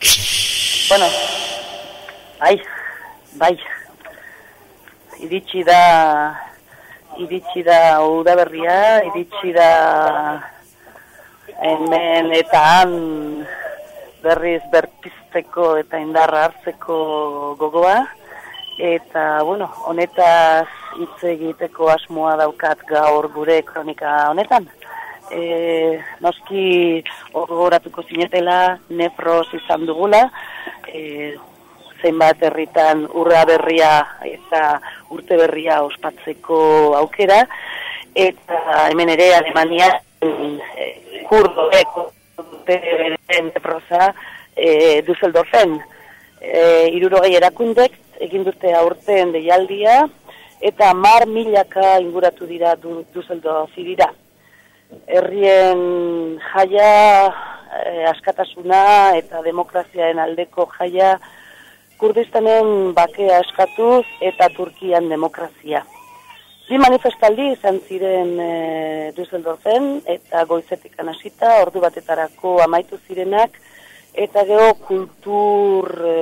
Bueno, bai, bai, iritsi da, iritsi da udaberria, iritsi da hemen eta han berriz berpizteko eta indarra hartzeko gogoa. Eta, bueno, honetaz hitz egiteko asmoa daukat gaur gure kronika honetan. E, noski horroratuko zinetela, nefros izan dugula, e, zenbat herritan urra berria eta urte berria ospatzeko aukera, eta hemen ere Alemania e, kurdo eko nefrosa e, Dusseldorfen. E, irurogei erakundek egin dute aurten deialdia, eta mar milaka inguratu dira du, Dusseldorf irira. Herrien jaia, e, askatasuna eta demokraziaen aldeko jaia, Kurdistanen bakea eskatuz eta Turkian demokrazia. Bi manifestaldi izan ziren e, Düsseldorfen eta goizetik anasita, ordu batetarako amaitu zirenak, eta geho kultur e,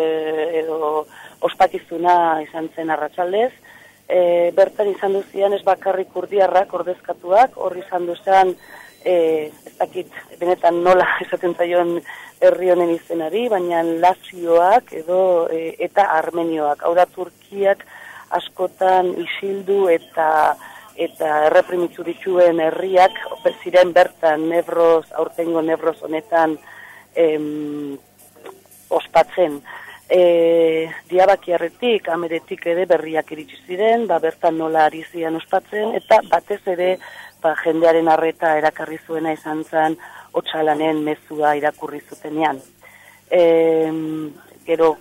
edo ospakizuna izan zen arratsaldez. E, bertan izan duzian ez bakarrik kurdiarrak ordezkatuak, horri izan duzan, e, ez dakit, benetan nola esaten zaion herri honen izenari, baina lazioak edo e, eta armenioak. Hau da Turkiak askotan isildu eta eta erreprimitzu dituen herriak, ziren bertan nebroz, aurtengo nebroz honetan em, ospatzen. E, diabakiarretik, ameretik ere berriak iritsi ziren, ba, bertan nola ari zian ospatzen, eta batez ere ba, jendearen arreta erakarri zuena izan zen, otxalanen mezua irakurri zutenean. E, gero,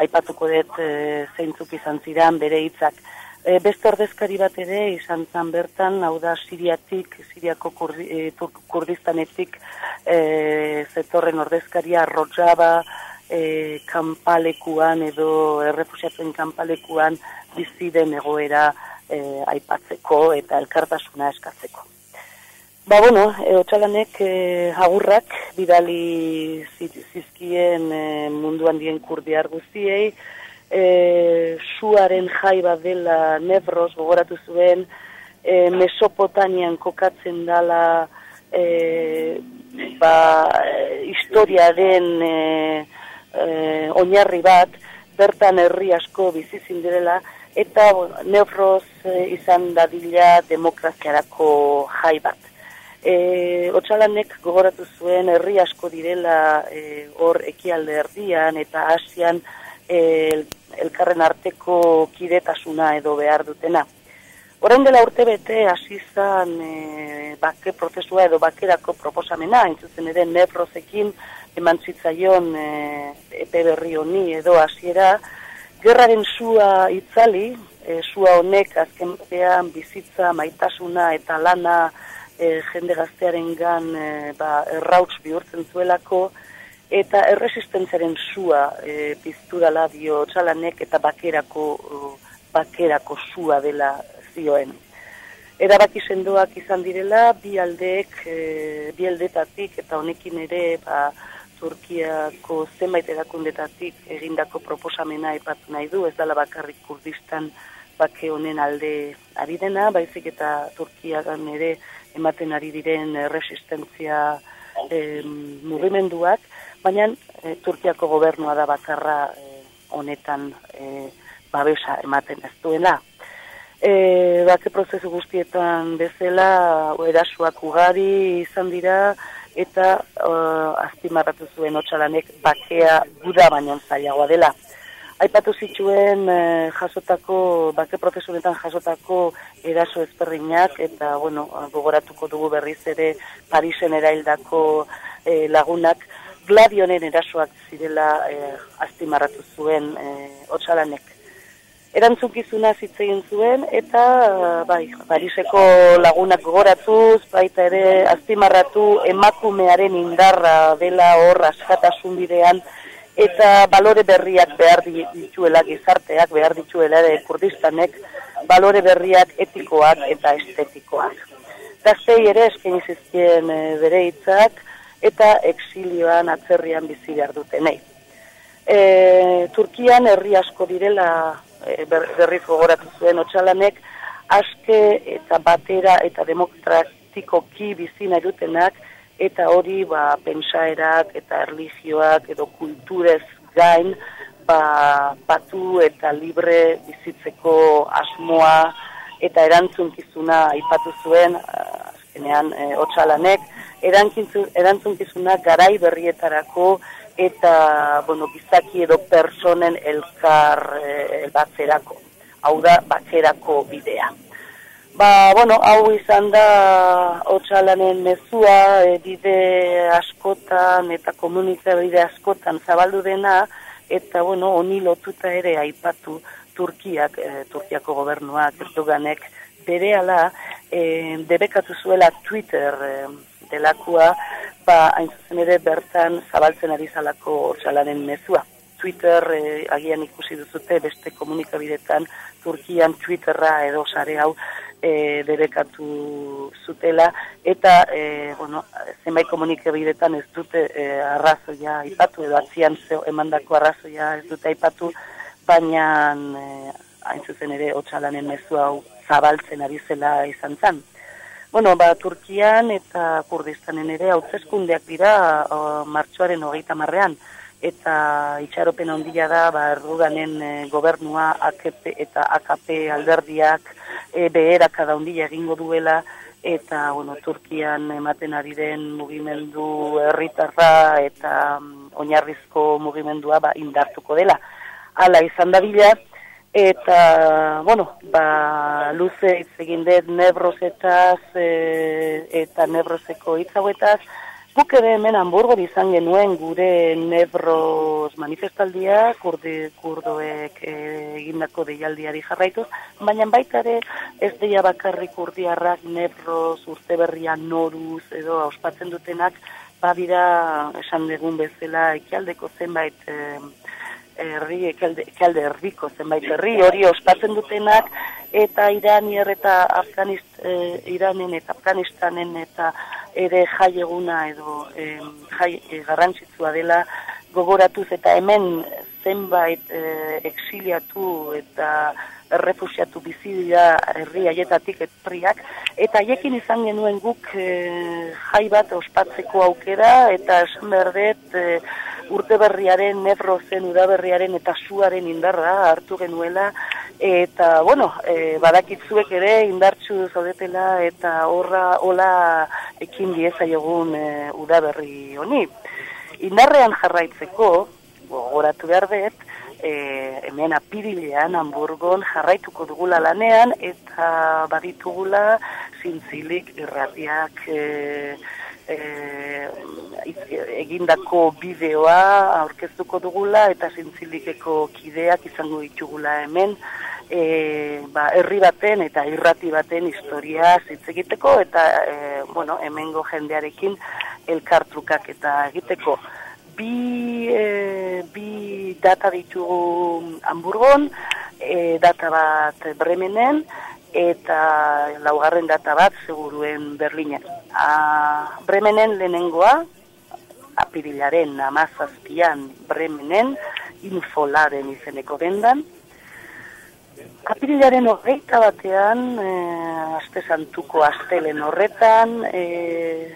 aipatuko dut e, zeintzuk izan ziren bere hitzak. E, beste ordezkari bat ere izan zen bertan, hau da siriatik, siriako kurdi, e, kurdistanetik e, zetorren ordezkaria rojaba e, kanpalekuan edo errefusiatzen kanpalekuan bizi den egoera e, aipatzeko eta elkartasuna eskatzeko. Ba, bueno, e, otxalanek e, agurrak bidali zizkien e, munduan dien kurdiar guztiei, e, suaren jaiba dela nebros gogoratu zuen, e, Mesopotanian kokatzen dala e, ba, historiaren e, oinarri bat, bertan herri asko bizizin direla, eta bueno, nebros e, izan dadila demokraziarako jai bat. E, Otsalanek gogoratu zuen herri asko direla e, hor ekialde erdian eta asian e, elkarren arteko kidetasuna edo behar dutena. Horen dela urte bete asizan e, bake prozesua edo bakerako proposamena, entzutzen ere nefrozekin eman zitzaion e, epe berri honi edo hasiera gerraren sua itzali, e, sua honek azken batean bizitza, maitasuna eta lana e, jende gaztearen gan e, ba, errauts bihurtzen zuelako, eta erresistentziaren sua e, piztu dala dio txalanek eta bakerako, bakerako sua dela zioen. Erabaki sendoak izan direla, bi aldeek, e, bi aldetatik eta honekin ere ba, Turkiako zenbait erakundetatik egindako proposamena ipatu nahi du, ez dala bakarrik kurdistan bake honen alde ari dena, baizik eta Turkiagan ere ematen ari diren resistentzia e, mugimenduak, baina e, Turkiako gobernua da bakarra e, honetan e, babesa ematen ez duela. E, bake prozesu guztietan bezala, erasuak ugari izan dira, eta uh, azpimarratu zuen otxalanek bakea guda baino zailagoa dela. Aipatu zituen eh, jasotako, bake prozesunetan jasotako eraso ezberdinak, eta, bueno, gogoratuko dugu berriz ere Parisen eraildako eh, lagunak, gladionen erasoak zirela eh, aztimarratu zuen eh, otxalanek. Erantzukizuna zitzein zuen, eta, bai, Pariseko lagunak gogoratuz, baita ere aztimarratu emakumearen indarra dela hor askatasun bidean, eta balore berriak behar dituela gizarteak, behar dituela ere kurdistanek, balore berriak etikoak eta estetikoak. Gaztei ere esken izizkien e, bere hitzak eta exilioan atzerrian bizi behar dutenei. E, Turkian herri asko direla e, berriz gogoratu zuen otxalanek, aske eta batera eta demokratikoki bizina erutenak, eta hori ba, pensaerak eta erlijioak edo kulturez gain, ba, batu eta libre bizitzeko asmoa eta erantzunkizuna aipatu zuen, azkenean e, otxalanek, erantzunkizuna garai berrietarako eta bueno, bizaki edo personen elkar e, batzerako. Hau da, batzerako bidea. Ba, bueno, hau izan da otxalanen mezua, e, bide askotan eta komunikabide askotan zabaldu dena, eta, bueno, oni lotuta ere aipatu Turkiak, e, Turkiako gobernuak, Erdoganek, bere ala, e, debekatu zuela Twitter e, delakua, ba, hain zuzen ere bertan zabaltzen ari zalako txalanen mezua. Twitter eh, agian ikusi duzute beste komunikabidetan Turkian Twitterra edo sare hau e, debekatu zutela eta e, bueno, zenbait komunikabidetan ez dute e, arrazoia aipatu edo atzian zeo emandako arrazoia ez dute aipatu baina e, hain zuzen ere otxalanen mezu hau zabaltzen ari zela izan zen. Bueno, ba, Turkian eta Kurdistanen ere hautzeskundeak dira o, martxoaren hogeita marrean, eta itxaropen handia da ba, erduganen e, gobernua AKP eta AKP alderdiak e, beherakada handia egingo duela, eta bueno, Turkian ematen ari den mugimendu herritarra eta mm, oinarrizko mugimendua ba, indartuko dela. Hala izan da bila, eta, bueno, ba, luze hitz egin dut nebrozetaz e, eta nebrozeko hitzauetaz, Guk ere hemen Hamburgo izan genuen gure Nebros manifestaldia, kurde, kurdoek e, egindako deialdiari jarraituz, baina baita ere ez deia bakarrik urdiarrak Nebros urte berria noruz edo auspatzen dutenak, badira esan dugun bezala ekialdeko zenbait e, herri ekalde, herriko zenbait herri hori ospatzen dutenak eta Iranier eta Afganist, e, Iranen eta Afganistanen eta ere jai eguna edo e, jai e, garrantzitsua dela gogoratuz eta hemen zenbait e, exiliatu eta refusiatu bizi dira herri haietatik etriak eta haiekin izan genuen guk e, jai bat ospatzeko aukera eta esan berdet e, urte berriaren, nefro zen udaberriaren eta suaren indarra hartu genuela, eta, bueno, e, badakitzuek ere indartsu zaudetela eta horra hola ekin dieza jogun e, udaberri honi. Indarrean jarraitzeko, gogoratu behar dut, e, hemen apirilean Hamburgon jarraituko dugula lanean eta baditugula zintzilik irratiak e, e, egindako bideoa aurkeztuko dugula eta zintzilikeko kideak izango ditugula hemen e, ba, herri baten eta irrati baten historia hitz egiteko eta e, bueno, hemengo jendearekin elkartrukak eta egiteko. Bi, e, bi data ditugu Hamburgon, e, data bat Bremenen, eta laugarren data bat seguruen Berlinen. A, Bremenen lehenengoa, apirilaren amazazpian Bremenen, infolaren izeneko bendan. Apirilaren horreita batean, e, aste santuko astelen horretan, e,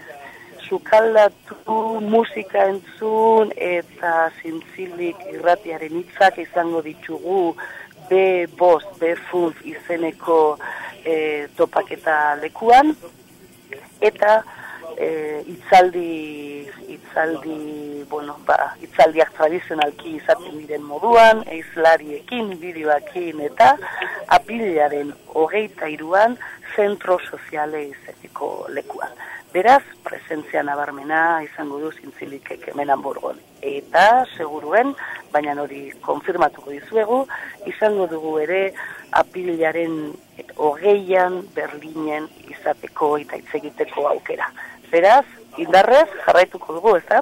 sukaldatu musika entzun eta zintzilik irratiaren hitzak izango ditugu B bost, B funf izeneko e, topaketa lekuan, eta e, itzaldi, itzaldi, bueno, ba, itzaldiak tradizionalki izaten diren moduan, eizlariekin, bideoakin, eta apilaren hogeita iruan, zentro soziale izeneko lekuan. Beraz, presentzia nabarmena izango du zintzilikek hemen hamburgon. Eta, seguruen, baina hori konfirmatuko dizuegu, izango dugu ere apilaren hogeian Berlinen izateko eta itzegiteko aukera. Beraz, indarrez, jarraituko dugu, ez da?